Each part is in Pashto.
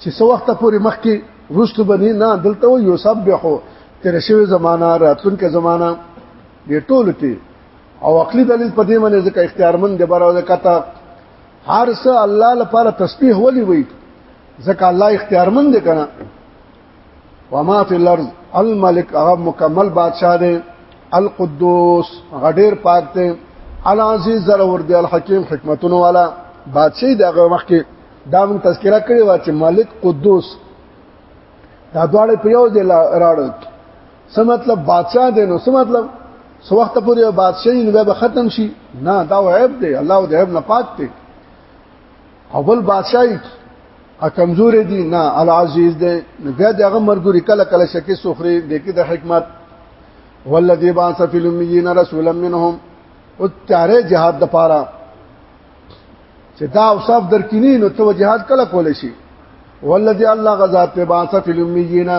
چې څو وخت پورې مخکې روستو بنې نه دلته و یو سب به خو تیر شوی زمانہ راتلونکو زمانہ دې ټول کې او عقلي دلیل په دې باندې ځکه اختیارمن دی بارو ده کته هر څه الله لپاره تسبیح ولي وي ځکه الله اختیارمن دی کنه وما فی الارض الملک هغه مکمل بادشاہ دی القدوس غډیر پاک دی العزیز زرور دی الحکیم حکمتونه والا بادشاہ دی هغه وخت کې دا موږ تذکرہ کړی و چې ملک قدوس دا دواړه په یو ځای راړل څه مطلب بادشاہ دی نو څه مطلب سو وخت پورې بادشاہي نو به ختم شي نه دا عیب دی الله دې عیب نه پاک دی اول بادشاہي ا کمزور دي نه العزیز دي بیا دغه مرګوري کله کله شکی سخري د کې د حکمت والذي بعث في الاميين رسولا منهم او تیارې جهاد د پاره چې دا اوصاف درکینی نو ته جهاد کله کول شي والذي الله غزا په بعث في الاميين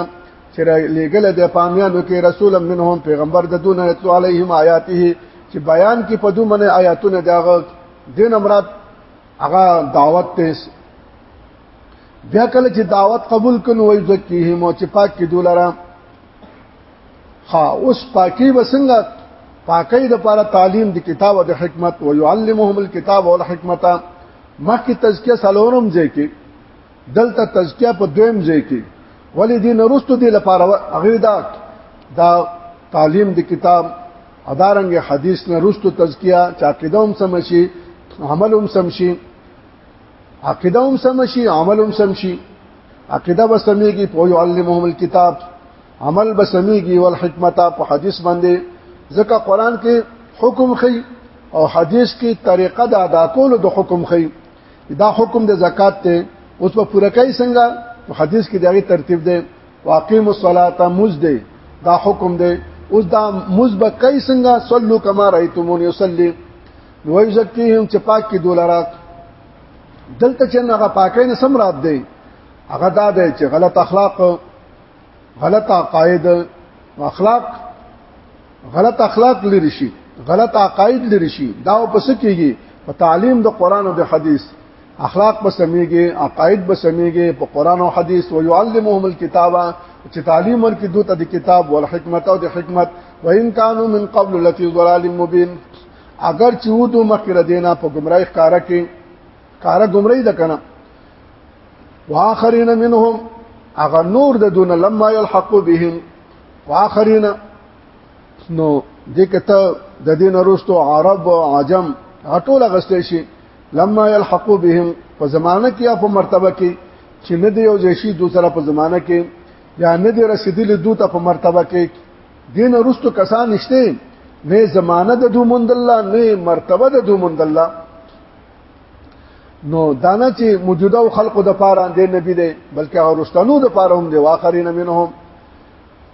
چې لګل د پامیانو کې رسول منهم پیغمبر د دون اتلو علیهم آیاته چې بیان کې پدو منه آیاتونه داغه دین امرات هغه دعوت ته بیا کله چې دعوت قبول کړي وای زکیهم او چې پاک کې دولره ها اوس پاکي وسنګ پاکي د لپاره تعلیم د کتاب او د حکمت او يعلمهم الكتاب والحکمت مخکې تزکیه سلورم ځای کې دلته تزکیه په دویم ځای کې ولې دین رستو دی لپاره غیر دا دا تعلیم د کتاب ادارنګ حدیث نه رستو تزکیه چا قدم سمشي عمل هم سمشي عقیده هم سمشي عمل هم سمشي عقیده به سميږي په يعلمهم الكتاب عمل به سميږي والحکمت په حدیث باندې ځکه قران کې حکم خي او حدیث کې طریقه د ادا کولو د حکم خي دا حکم د زکات ته اوس په پوره کوي څنګه حدیث کې دغه ترتیب دی واقیم الصلاه مز دی دا حکم دی اوس دا مز به کای څنګه صلو کما رایتمون یصلی نو یزکیهم چې پاک کی دولرا دلته چې هغه پاکین سم رات دی هغه دا دی چې غلط اخلاق غلط عقاید اخلاق غلط اخلاق لري شي غلط عقاید لري شي دا پس کیږي په تعلیم د قران او د حدیث اخلاق به سميږي عقاید به سميږي په قران او حديث او يعلمهم الكتاب چې تعلیم ورکړي دوی ته د کتاب او حکمت او د حکمت وان كانوا من قبل لفي ضلال مبين اگر چې و دوی مخکې ردینا په گمراهی ښکارا کې کارا گمراهی ده کنه واخرین منهم اغه نور د دون لما يلحق بهم واخرین نو دې کته د دین وروسته عرب عجم هټول غستې شي لما يلحقوا بهم په زمانه کې یا په مرتبه کې چې نه دی او جشي دو سره په زمانه کې یا نه دی رسیدلی دو ته په مرتبه کې دین رستو کسان نشته نه زمانه د دو مند الله نه مرتبه د دو مند الله نو دانا چې موجوده او خلقو د پاره د نبی دی بلکې هغه رستنو د پاره هم دی واخرین منهم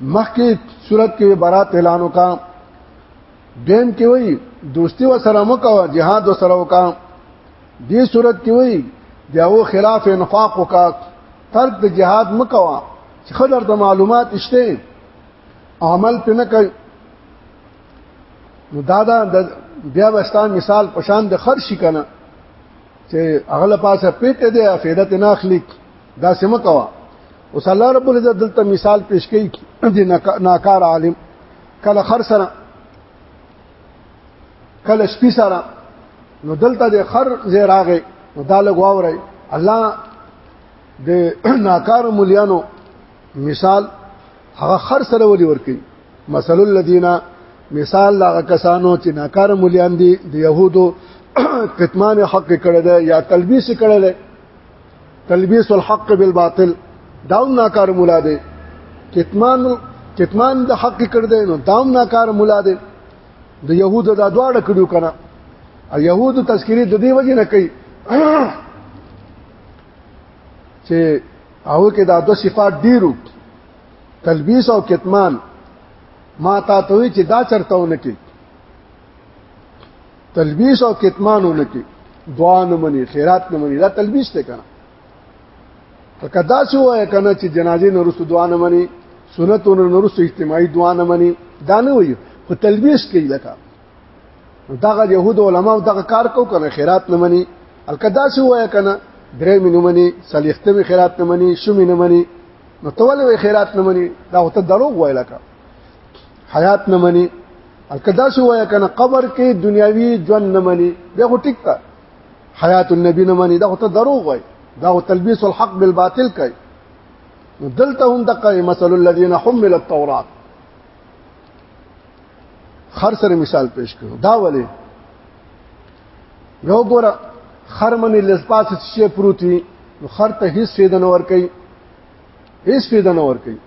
مخکې صورت کې برات اعلان وکا دیم کې وای دوستی و سره مکو جهاد و سره وکا دې صورت کې وای دیو خلاف انفاق وکا ترک د جهاد مکو چې خدای ته معلومات شته عمل په نه کوي نو دا دا بیا وستان مثال پشان د خرشي کنه چې اغله پاسه پیټه دی افیدت نه اخلي دا سم کوا اوس الله رب العزت دلته مثال پیش کړي د ناکار عالم کله خر سره کله شپې سره نو دلته د خر زیراغه نو دا لګواوري الله د ناکار مليانو مثال هغه خر سره ولي ورکي مثل الذين مثال هغه کسانو چې ناکار مليان دي د يهودو کتمان حق کړه ده یا تلبیس کړه ده تلبیس الحق بالباطل داوم ناکار مولا دی کتمان کتمان د حق کړ دی نو داوم ناکار مولا دی د يهود دا دواړه کړو کنه او يهود تذکری د دې وجه نه کوي چې هغه کې دا دوه صفات ډیرو تلبیس او کتمان ما تا ته چې دا چرتهونه کې تلبیس او کتمان ولکه دعا نه مني خیرات نه مني دا تلبیس ته کنه په کدا څه وای کنه چې جنازې نه رسو دعا نه مني سنتونو نه رسو اجتماعي دعا نه مني دا نه وي خو تلبیس کوي لکه دغه يهود علماو دغه کار کو کنه خیرات نه مني الکدا څه وای کنه درې مینه مني صلیخته خیرات نه مني شوم نه مني نو تول وی خیرات نه مني دا هوته دروغ وای لکه حیات نه مني الکدا شو وای کنه قبر کې دنیاوی ژوند نه مني بیا خو ټیک ده حیات النبی نه مني دا خو ته دروغ وای دا خو تلبیس الحق بالباطل کوي نو دلته هم دغه مثل الذين حمل التوراة خر سره مثال پیش کړو دا ولې یو ګوره خر منی لسپاس شي پروتي نو خر ته هیڅ فیدنه ور کوي هیڅ فیدنه ور کوي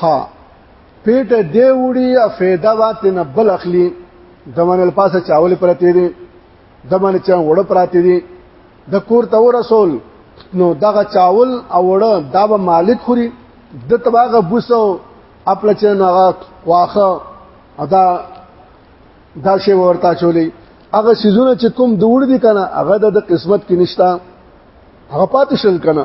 ها پیټ دی وړي او فایده واته نه بل اخلي د منل پاسه چاول پرتی دي د من چا وړ پراتی دي د کور ته رسول نو دغه چاول او وړ دا به مالک خوري د تباغه بوسو خپل چې نغه واخه ادا دا شی ورتا چولې هغه سيزونه چې کوم دوړ دي کنه هغه د قسمت کې نشتا هغه پاتې شل کنه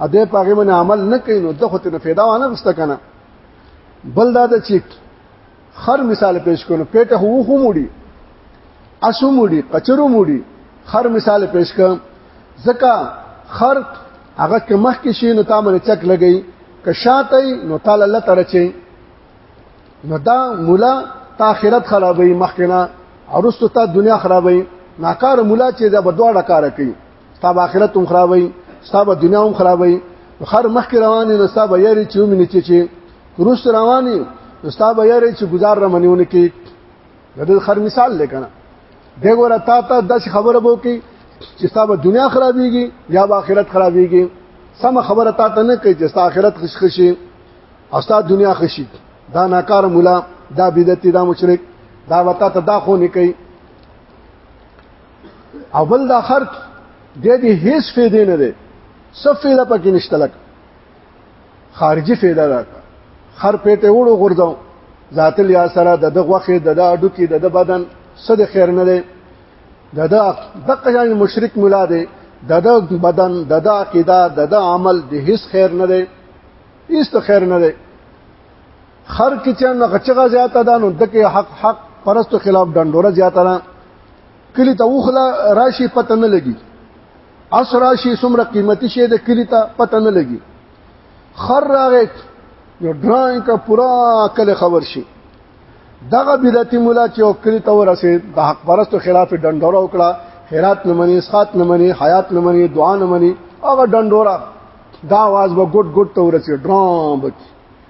ا دې پاغه من عمل نه کین نو دغه ته فایده وانه غسته کنه بل دا د چیک خر مثال پیش کړو پیټه هو خو موړي اسو موړي کچرو موړي خر مثال پیش کړم زکه خر هغه که مخ کې شي نو تا باندې چک لګي که شاته نو تعالی الله تعالی چي نو دا مولا تا آخرت خرابوي مخکنه ارستو تا دنیا خرابوي ناکار مولا چې دا بدواړه کار کوي ستاب اخرت هم خرابوي ستاب دنیا هم خرابوي خر مخ کې رواني نو ستاب یاري چې ومني چې چې روس رواني نو ستاب یاري چې گزار را منیونه کې د خر مثال لیکنه دغه تا ته د خبره بو کې چې ستاب دنیا خرابيږي یا با آخرت خرابيږي سم خبره تا ته نه کوي چې ستاب آخرت خوش خوشي او ستاب دنیا خوشي دا ناکار مولا دا بدعتي دا مشرک دا وتا ته دا خو نه کوي او بل دا خرج د دې هیڅ فائدې نه ده څه فائدہ پکې نشته لکه خارجي فائدہ ده خر پېټه وړو غورځو ذات الیا سره د دغوخه د اډو کې د بدن صد خیر نه ده د د دغه جان مشرک مولا دی د د بدن د د عقیده د د عمل د هیڅ خیر نه دی هیڅ خیر نه دی خر کې چې نه غچغه زیاته ده نو دکې حق حق پرستو خلاف ډنډوره زیاته ده کلی ته وخلا راشي پته نه لګي اس راشي څومره قیمتي شی د کلی ته پته نه لګي خر راغې یو ډرای کا پورا کله خبر شي دغه بدعتي مولا چې او کلی ته ورسه د حق پرستو خلاف ډنډوره وکړه خیرات نه مني اسقات نه مني حیات نه مني دعا نه مني هغه ډنډوره دا आवाज به ګډ ګډ ته ورسه ډرام بچي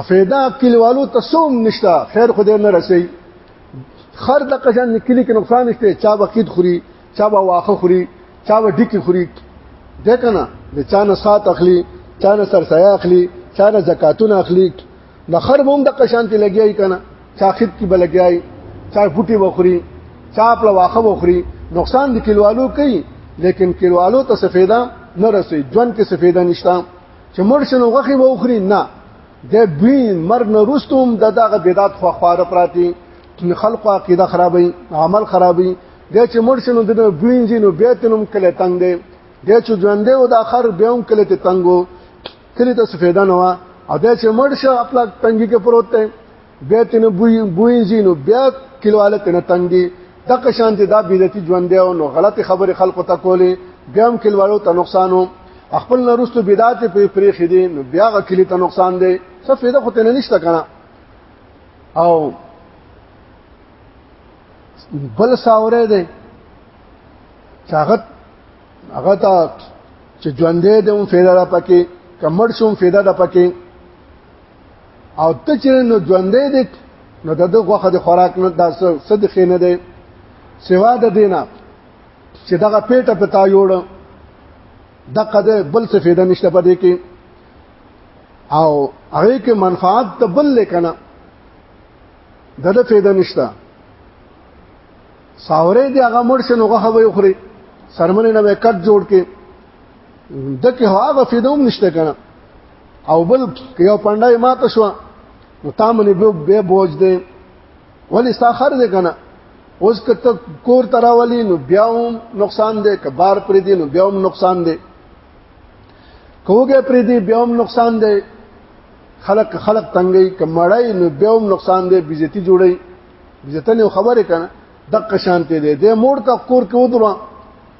افیدا کلیوالو ته سوم نشتا خیر خو دې نه رسي خر د قشن کلی کې نقصان نشته چا بقید خوري چا به واخه خوري چا به ډکی خوري ده کنه د چا نه سات اخلي چا نه سرسایه اخلي چا نه زکاتونه اخلي د خر هم د قشان کې لګیای کنه چا خید کې بلګیای چا بوټي وخوري چا په واخه وخوري نقصان د کلوالو کوي لیکن کلوالو ته سفیدا نه رسي ژوند کې سفیدا نشتا چې مرشنو غخي به وخوري نه د دوی مرګ نه رستوم د دغه بدعت خو خواره پراتی خلق عقیده خرابې عمل خرابې د چې مرشنو د دوی جنو بیتنم کله تنگ دی د چې ژوندې او د اخر به هم کله ته تنگو کله ته سفیدا نه وا او د چې مرشه خپل تنګي کې پروت دی بیا تنه بوینځي نو بیا کلواله تنه تنګي دغه شان دي دا بدعتي ژوند دی او نو غلط خبره خلکو ته کولې بیا هم کلوالو ته نقصانو خپل نرستو بدعت په پریخ دي نو بیا غ کلی ته نقصان دی څه فایده خو تنه نشته کنه او بل ساوره دی چاغت هغه ته چې ژوندې دې هم فایده را پکې کمر شوم فایده را پکې او ته چې نو ژوندې دې نو دغه غوخه د خوراک نه داسه صدقې نه دی سوا د دینه چې دغه پیټه پتا جوړ د قده بل څه فایده نشته پدې کې او هغه کې منفعت ته بل لیکنه دغه فایده نشته ساورې دی هغه مرشن هغه وي خوري سرمنه نه کټ جوړ کې دکه هغه فیدوم نشته کنه او بل یو پندای ماته شو نو تا منې به به بوج دی ولی ستا خر دی کنه اوس کته کور تراولی نو بیا هم نقصان دی کبار پر دی نو بیا هم نقصان دی کوګه پر دی بیا هم نقصان دی خلق خلق تنګي کمړای نو بیا هم نقصان دی بیزتی جوړي بیزتنه خبره کنه دقه شانته دی د مور تا کور کې ودرو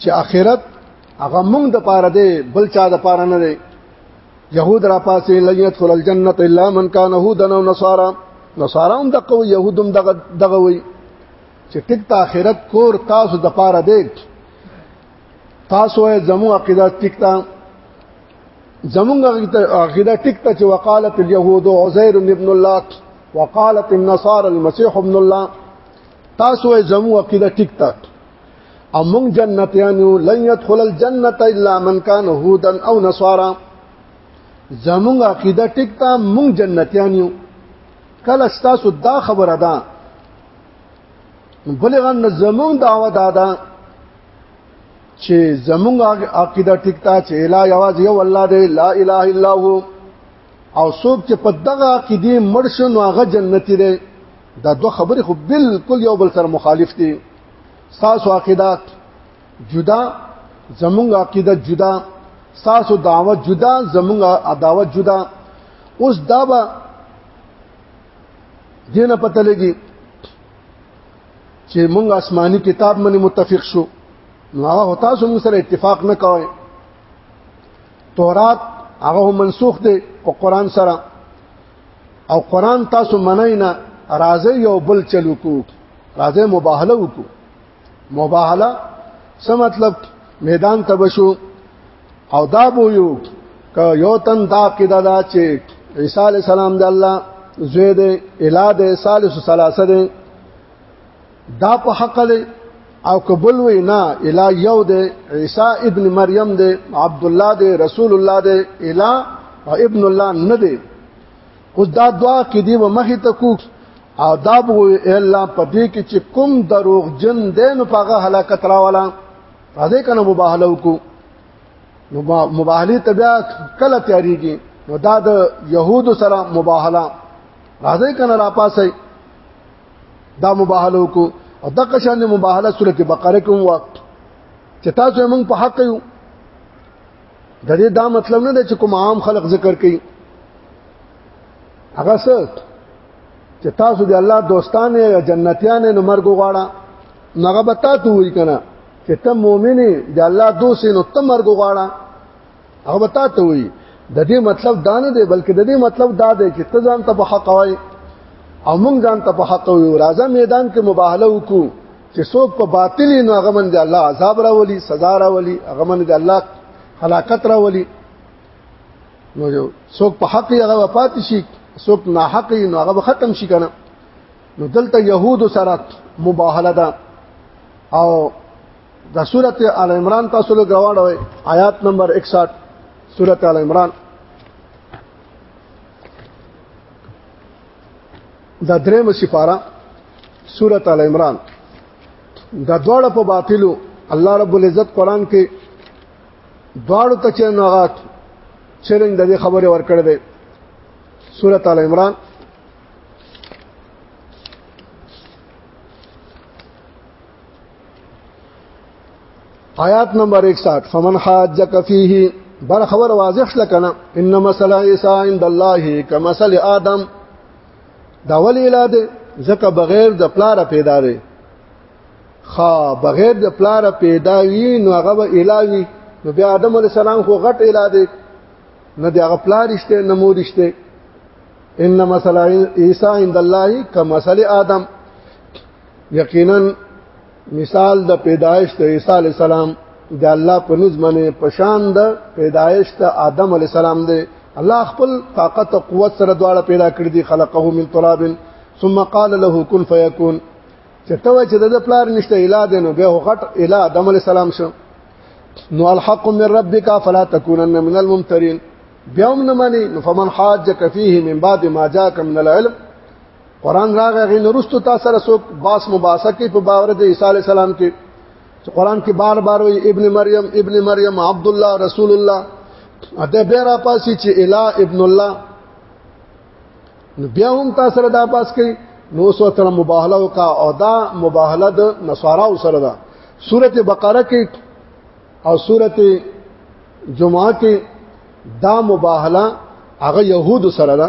چې اخرت هغه موږ د پاره دی بل چا د پاره نه دی يهود را پاسې لنیت خل الجنت الا من کان هودن او نصارا نصارا هم دغه يهودم دغه دغه وي چې ټیک ته اخرت کور تاسو د پاره دی تاسو یې زمو عقیده ټیک ته زمونږ عقیده ټیک ته چې وقالت اليهود عزير ابن الله وقالت النصارى المسيح ابن الله تاسو یې زمو عقیده ټیک ته او موږ جنتیان یو لن يدخل الجنه الا من كان هودا او نصارا زموږ عقیده ټیک تا موږ جنتیان یو کله ستاسو دا خبره ده بلغان زموږ دعوه دا ده چې زموږ عقیده ټیک تا چې لا یواز یو الله دی لا اله الا هو او څوک چې په دغه عقیده مرشن واغه جنتی دی دا دوه خبرې خو بالکل یو بل سره مخالف دي ساسو عقیدات جدا زمونږ عقیده جدا ساسو دعوت جدا زمونږ عداوت جدا اوس دا به دینه پته لګي چې مونږ آسماني کتاب باندې متفق شو نو هغه تاسو موږ سره اتفاق نه کوئ تورات هغه منسوخ دی او قران سره او قران تاسو منئ نه راځي یو بل چلو کو راځي مباهله وکړو مباهله څه مطلب میدان ته بشو او دا بو یو که یو تن دا عقیده دا چې عیسی علی السلام د الله زوی دی اله د ثالث ثلاثه دی دا په حق له او قبول وی نه الا یو د عیسی ابن مریم د عبد الله د رسول الله د الا او ابن الله نه دی اوس دا دعا کې دی و مخې ته کوک او دا بو الله په دې کې چې کوم دروغ جن دین په هغه هلاکت راولا راځي کنه مباهله وکړو نو مباهله تبیا کله تیاریږي نو دا د يهودو سره مباهله راځي کنه را پاسه دا مباهله وکړو او دغه شان مباهله سورۃ بقره کې وو چې تاسو موږ په حق یو د دې دا مطلب نه دی چې کوم عام خلق ذکر کوي هغه څه چې تاسو د الله دوستان یا جنتیان نو مرګ غواړه نغه بتا ته وی کنه چې ته مؤمنه د الله دوست نو ته مرګ غواړه هغه وتا ته وي د دې مطلب دا نه دی بلکې د دې مطلب دا دی چې ته ځان ته په حق وای او موږ ځان ته په حق وای راځه میدان کې مباهله وکړو چې څوک په باطل نه هغه من دی الله عذاب راولي سزا راولي هغه من دی الله هلاکت راولي نو یو څوک په حق هغه وفات شي څوک نه حق نو هغه ختم شي کنه نو دلته يهود سره مباهله ده او د سورته ال عمران تاسو له غواړوي آیات نمبر 61 سورته ال عمران د درېم سپاره سورته ال عمران د دواړه په باطلو الله رب العزت قران کې دواړو ته چې نغات چرنګ د دې خبره ورکړې ده سورته ال عمران آیات نمبر 61 فمن حاجک فیه بل خبر واضح شل کنه ان مثل عیسی عند الله کمثل آدم دا ولی الاده زکه بغیر د پلار پیدا دی خا بغیر د پلار پیدا وی نو هغه الهی نو بیا آدم علی السلام خو غټ اله دی نه دی هغه پلار رشته نه مور رشته ان مثل عیسی عند الله کمثل آدم یقینا مثال د پیدایش د عیسی علی السلام د الله په نظمنه پشان د پیدایش د آدم علی السلام دی الله خپل طاقت او قوت سره دواړه پیدا کړی دی خلقه من تراب ثم قال له كن فيكون چته چې د پلار نشته اله دی نو به غټ اله آدم علی السلام شو نو الحق من ربك فلا تكونن من الممترين بیا هم نه مانی نو فمن حاجک فيه من بعد ما جاءك من العلم قران راغی غي نورستو تاسو سره څوک باس مباسه کې په باور د عیسی علی السلام کې چې قران کې بار بار وي ابن مریم ابن مریم عبد الله رسول الله اته به را پاسي چې الا ابن الله نو بیا هم تاسو سره دا پاس کوي نو سو تر مباهله وکا او دا مباهله د نصارا سره ده سوره بقره کې او سوره جمعه کې دا مباهله هغه يهود سره ده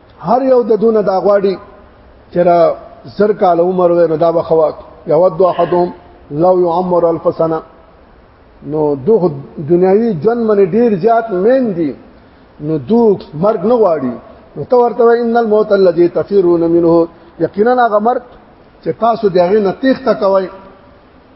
هر یو د دونه دا غواړي چې را زر کال عمر وي نو دا بخوات یود احدهم لو يعمر الف سنه نو دوه دنیوي جن من ډیر زیات مین دي نو دوه مرګ نه غواړي نو تو ورته ان الموت الذي تفيرون منه یقینا هغه مرګ چې تاسو دغه نه تیښته کوئ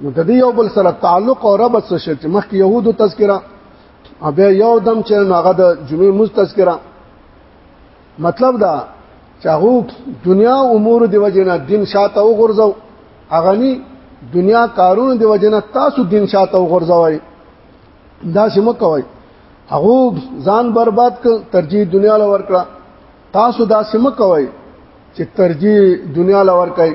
نو د دې یو بل سره تعلق او ربط څه شي چې مخکې يهودو تذکرہ او بیا یو دم چې هغه د جمعې مز تذکرہ مطلب دا چې هغه دنیا امور دی وجنه دین شاته وغورځو هغه ني دنیا کارونه دی وجنه تاسو دین شاته وغورځوي دا سم کوي هغه ځان برباد ک ترجیح دنیا لور کړه تاسو دا سم کوي چې ترجیح دنیا لور کوي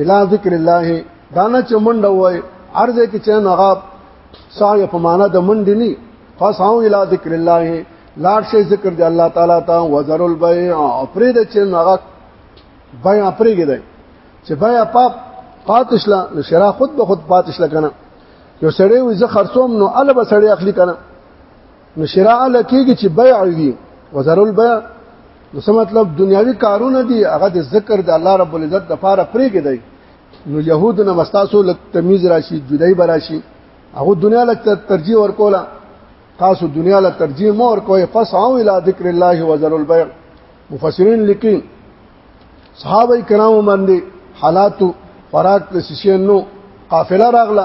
الا ذکر الله دانه چې منډه وای ارزه کې چې هغه سعی په معنا د منډې نه فسعوا الا ذکر الله لاړ شي ذکر دی الله تعالی ته وزر البيع افرې د چې هغه بيع افرې کېدای چې بيع پاپ پاتشلا شرا خود به خود پاتشلا کنه یو سړی وي زه خرڅوم نو ال به سړی اخلي کنه نو شراء لکېږي چې بيع وي وزر البيع نو څه مطلب دنیاوی کارونه دي هغه د ذکر د الله رب العزت د پاره پرې کېدای نو يهود نه مستاسو لک تمیز راشي جدای براشي هغه دنیا لک ترجیح ورکولا تاسو دنیا لک ترجیح مو ورکوي فسعوا الى ذکر الله وزر البيع مفسرین لیکي صحابه کرامو باندې حالات خوراک د سشینو قافله راغله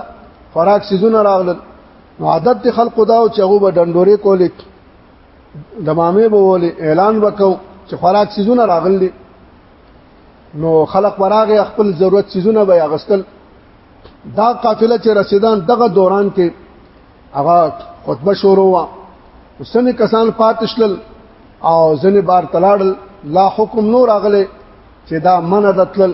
خوراک سيزونه راغله نو عادت د خلکو دا چې هغه به ډنډوري کولې دمامه به ولې اعلان وکاو چې خوراک سيزونه راغلي نو خلق وراغه خپل ضرورت سيزونه به اغستل دا قافله چې رسیدان دغه دوران کې هغه خطبه شروع وا وسنه کسان پاتشل او ځنه بار تلاړل لا حکم نور اغله چې دا من دتل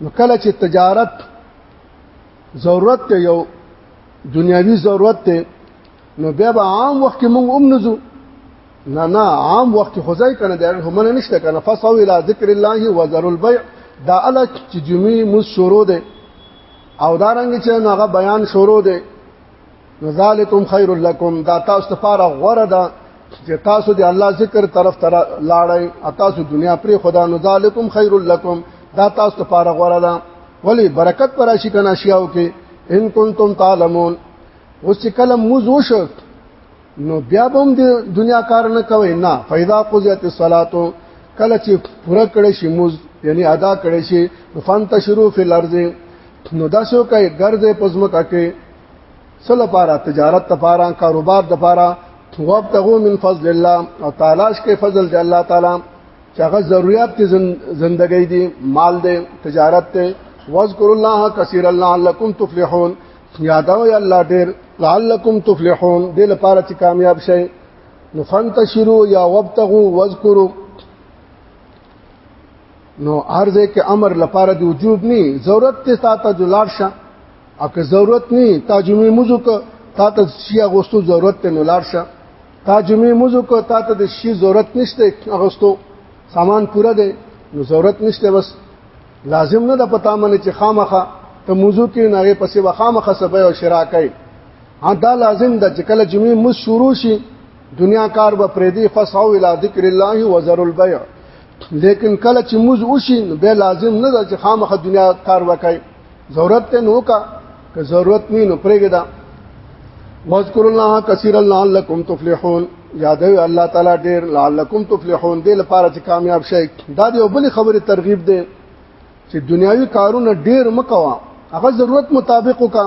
نو کله چې تجارت ضرورت ته یو دنیوي ضرورت ته نو بیا به عام وخت کې موږ هم نزو نه نه عام وخت خو ځای کنه د هم نه نشته کنه فصو الى ذکر الله وذر البيع دا اله چې جمعې مو شروع ده او دا رنګ چې هغه بیان شروع ده ذالکم خیر لکم دا تاسو لپاره غوړه ده چې تاسو د الله ذکر طرف ته لاړی تاسو دنیا پرې خدا نو ذالکم خیر لکم دا تاسو لپاره غوړه ده ولی برکت پر شي کنه شیاو کې ان کنتم تعلمون اوس چې کلم موز وشو نو بیا هم د دنیا کار نه کوي نه فیضا قضیت الصلاه کله چې پوره کړي شي موز یعنی ادا کړي شي فانتشروا فی الارض نو دا شو کوي ګرځې پزمکه کې سل لپاره تجارت لپاره کاروبار لپاره تواب تغو من فضل الله او تلاش کې فضل دی الله تعالی چې هغه ضرورت ته زندګۍ دي مال دي تجارت ته واذکر الله کثیر الله لعلکم تفلحون یادو یا الله ډیر لعلکم تفلحون دې لپاره چې کامیاب شئ نو فنتشروا یا وابتغوا واذکروا نو ارزه کې امر لپاره دی وجوب نه ضرورت ته ساته جلار شه او که ضرورت نه تا جمعې موضوع ک تا ته شی اغوستو ضرورت ته نلار شه تا جمعې موضوع ک تا ته د شی ضرورت نشته اغوستو سامان پوره دی نو ضرورت نشته بس لازم نه د پتا منې چې خامخه ته موضوع کې نه پسې وخامخه سبې او شراکې دا لازم ده چې کله جمعې مو شروع شي دنیا کار به پرې دی فسعوا الى ذکر الله وذروا البيع لیکن کله چې موز وشي به لازم نه ده چې خامخ دنیا کار وکړي ضرورت ته نو کا که ضرورت نه نو پرېګه دا واذکر الله کثیرا لعلکم تفلحون یادوي الله تعالی ډیر لعلکم تفلحون دې لپاره چې کامیاب شئ دا دی بل خبره ترغیب ده چې دنیاوی کارونه ډیر مکوا هغه ضرورت مطابق وکا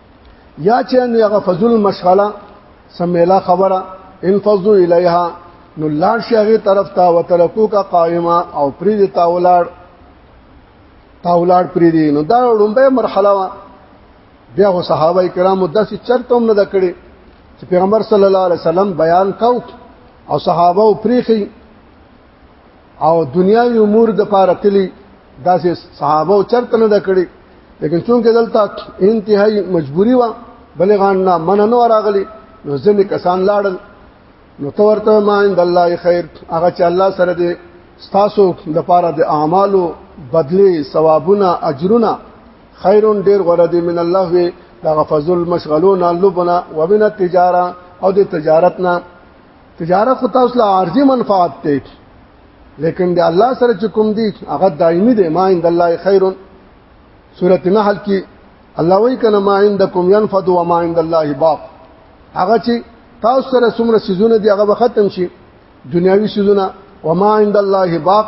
یا چې نو هغه فضل مشغله سمیلا خبره انفضوا الیها نو لاړ شي هغه طرف ته وترکو کا قائما او پری دی تاولار تاولار پری دی نو دا لومبه مرحله وا بیا هو صحابه کرامو داسې چرته هم نه دکړي چې پیغمبر صلی الله علیه وسلم بیان کاو او صحابه او پریخي او دنیاوی امور د پاره تلی داسې صحابه چرته نه دکړي لیکن چونکه دلته انتهایی مجبوری و بلغان نه من نه راغلی نو ځنې کسان لاړل نو تورته ما عند الله خیر هغه چې الله سره دی ستاسو د پاره د اعمالو بدلی ثوابونه اجرونه خیرون ډیر غره دی من الله وی دا غفظل مشغلون لبنا ومن التجاره او د تجارتنا تجارت خو تاسو له عارضي منفعت ته لیکن د الله سره چې کوم دي هغه دایمي دی ما عند الله خیر سورۃ نحل کې الله وایي کنه ما عندکم ينفد و ما عند الله باق هغه چې تاسو سره څومره سيزونه دي هغه ختم شي دنیوي سيزونه و ما عند الله باق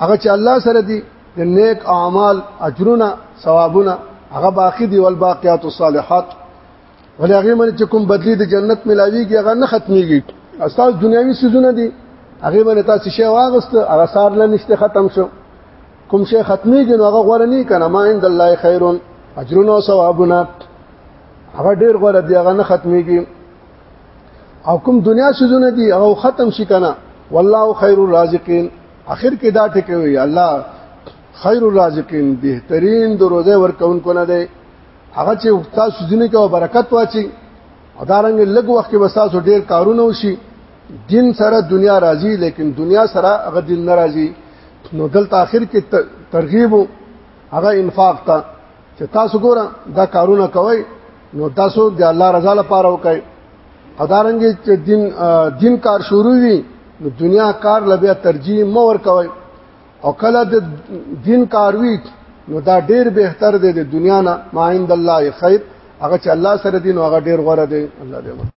هغه چې الله سره دي د نیک اعمال اجرونه ثوابونه هغه باقی دي والباقیات الصالحات ولې هغه باندې چې کوم بدلی د جنت ملاويږي هغه نه ختميږي استاد دنیوي سيزونه دي هغه باندې تاسو شی واغست هغه سار له نشته ختم شو کوم شی ختميږي نو هغه غوړه نه کنه ما عند الله خيرون اجرونه او ثوابونه هغه ډیر غوړه دی هغه نه ختميږي او کوم دنیا سيزونه دي هغه ختم شي کنه والله خير الرازقين اخر کې دا ټکوي الله خير الرازقين بهترین د روزه ورکون کو نه دی هغه چې تاسو ځینې کې برکت واچي ادارنګ لږ وخت کې وساسو ډیر کارونه وشي دین سره دنیا راضي لیکن دنیا سره هغه دین ناراضي نو دلته اخر کې ترغیب هغه انفاق ته چې تاسو ګوره دا کارونه کوي نو تاسو د الله رضا لپاره وکړئ ادارنګ چې دین دین کار شروع وي نو دنیا کار لبیا ترجیح مور کوي او کله د دین کاروي نو دا ډیر بهتر دی د دنیا نه ما عند الله خیر هغه چې الله سره دین هغه ډیر غوړه دی الله دې